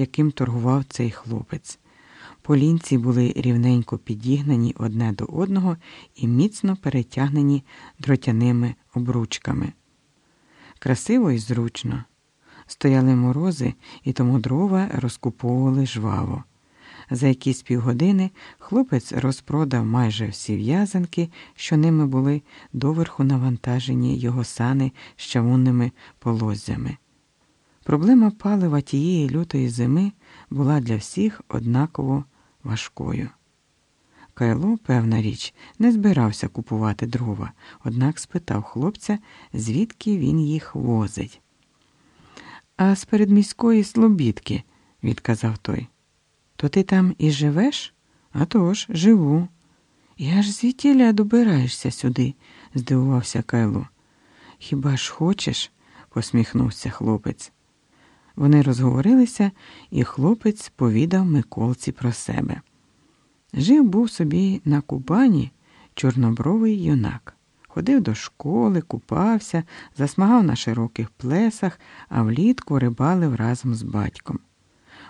яким торгував цей хлопець. Полінці були рівненько підігнані одне до одного і міцно перетягнені дротяними обручками. Красиво і зручно. Стояли морози, і тому дрова розкуповували жваво. За якісь півгодини хлопець розпродав майже всі в'язанки, що ними були доверху навантажені його сани з чавунними полоззями. Проблема палива тієї лютої зими була для всіх однаково важкою. Кайло, певна річ, не збирався купувати дрова, однак спитав хлопця, звідки він їх возить. А з передміської слобідки, відказав той. То ти там і живеш? «А тож, живу. Я ж звідтіля добираєшся сюди, здивувався Кайло. Хіба ж хочеш? посміхнувся хлопець. Вони розговорилися, і хлопець повідав Миколці про себе. Жив був собі на Кубані чорнобровий юнак. Ходив до школи, купався, засмагав на широких плесах, а влітку рибалив разом з батьком.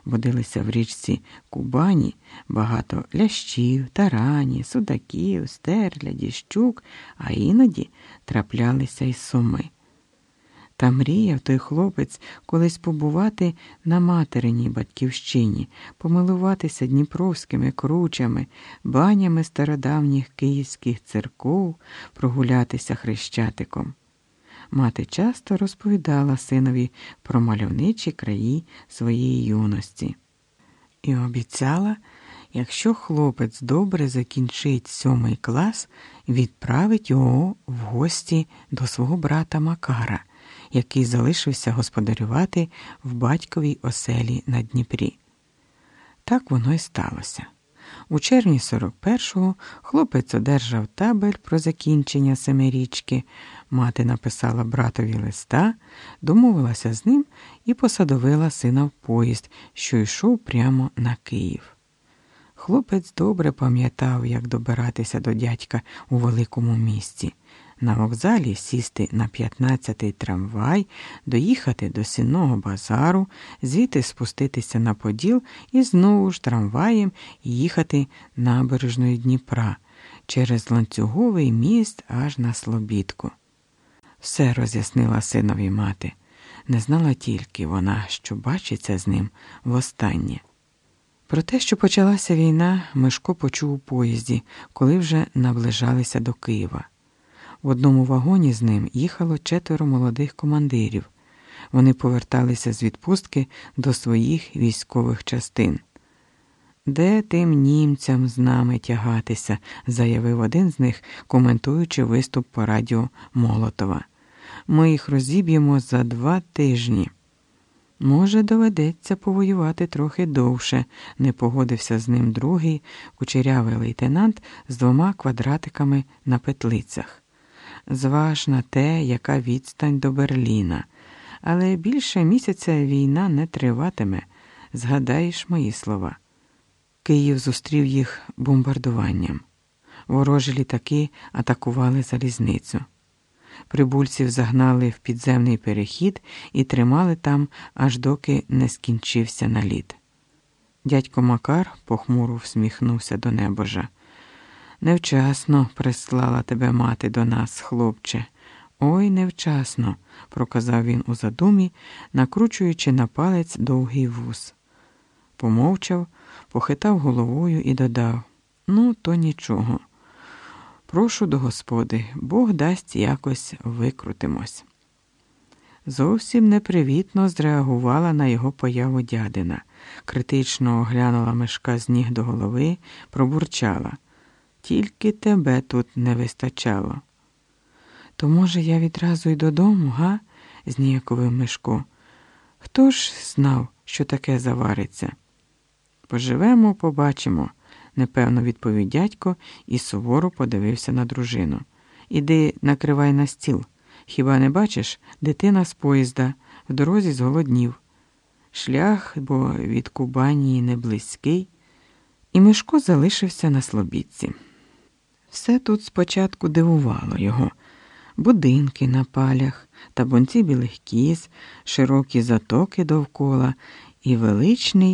Водилися в річці Кубані багато лящів, тарані, судаків, стерля, щук, а іноді траплялися й суми. Та мріяв той хлопець колись побувати на материній батьківщині, помилуватися дніпровськими кручами, банями стародавніх київських церков, прогулятися хрещатиком. Мати часто розповідала синові про мальовничі краї своєї юності і обіцяла, якщо хлопець добре закінчить сьомий клас, відправить його в гості до свого брата Макара який залишився господарювати в батьковій оселі на Дніпрі. Так воно й сталося. У червні 41-го хлопець одержав табель про закінчення семирічки, мати написала братові листа, домовилася з ним і посадовила сина в поїзд, що йшов прямо на Київ. Хлопець добре пам'ятав, як добиратися до дядька у великому місті на вокзалі сісти на 15-й трамвай, доїхати до сінного базару, звідти спуститися на Поділ і знову ж трамваєм їхати набережною Дніпра через ланцюговий міст аж на Слобідку. Все роз'яснила синові мати. Не знала тільки вона, що бачиться з ним востаннє. Про те, що почалася війна, Мишко почув у поїзді, коли вже наближалися до Києва. В одному вагоні з ним їхало четверо молодих командирів. Вони поверталися з відпустки до своїх військових частин. Де тим німцям з нами тягатися, заявив один з них, коментуючи виступ по радіо Молотова. Ми їх розіб'ємо за два тижні. Може, доведеться повоювати трохи довше, не погодився з ним другий кучерявий лейтенант з двома квадратиками на петлицях зваж на те, яка відстань до Берліна, але більше місяця війна не триватиме. Згадаєш мої слова. Київ зустрів їх бомбардуванням. Ворожі літаки атакували залізницю. Прибульців загнали в підземний перехід і тримали там, аж доки не скінчився наліт. Дядько Макар похмуро всміхнувся до небожа. Невчасно прислала тебе мати до нас, хлопче. Ой, невчасно, проказав він у задумі, накручуючи на палець довгий вус. Помовчав, похитав головою і додав Ну, то нічого. Прошу до господи, Бог дасть якось викрутимось. Зовсім непривітно зреагувала на його появу дядина, критично оглянула мешка з ніг до голови, пробурчала. Тільки тебе тут не вистачало. То, може, я відразу й додому, га? зніяковив Мишко. Хто ж знав, що таке завариться? Поживемо, побачимо, непевно відповів дядько і суворо подивився на дружину. Іди накривай на стіл. Хіба не бачиш, дитина з поїзда в дорозі зголоднів. Шлях, бо від Кубанії не близький, і Мишко залишився на слобідці. Все тут спочатку дивувало його. Будинки на палях, табунці білих кіз, широкі затоки довкола і величний